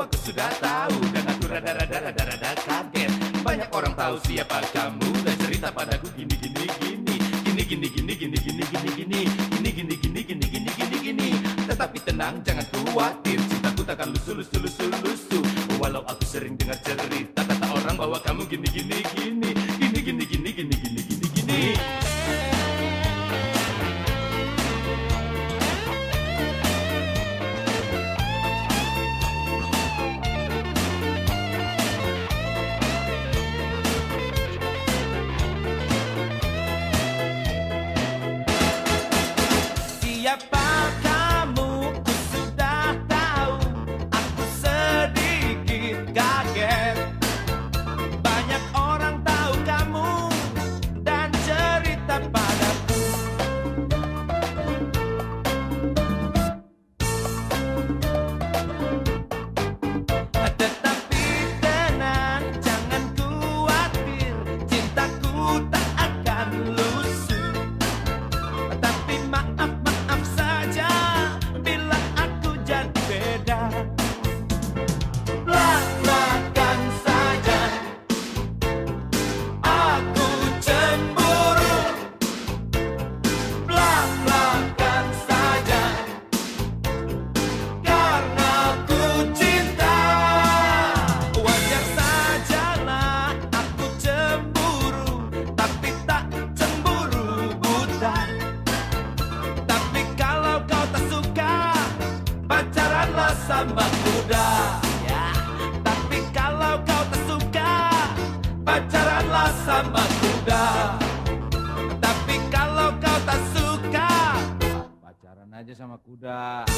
aku sudah tahu Dan aku rada-rada rada-rada kaget Banyak orang tahu siapa kamu Dan cerita padaku gini gini gini Gini gini gini gini gini gini gini Gini gini gini gini gini gini gini Tetapi tenang jangan khawatir Cintaku takkan lusuh lusuh lusuh lusuh Walau aku sering dengar cerita Kata orang bahwa kamu gini gini Pacaranlah sama kuda ya. Tapi kalau kau tak suka Pacaranlah sama kuda Tapi kalau kau tak suka Pacaran aja sama kuda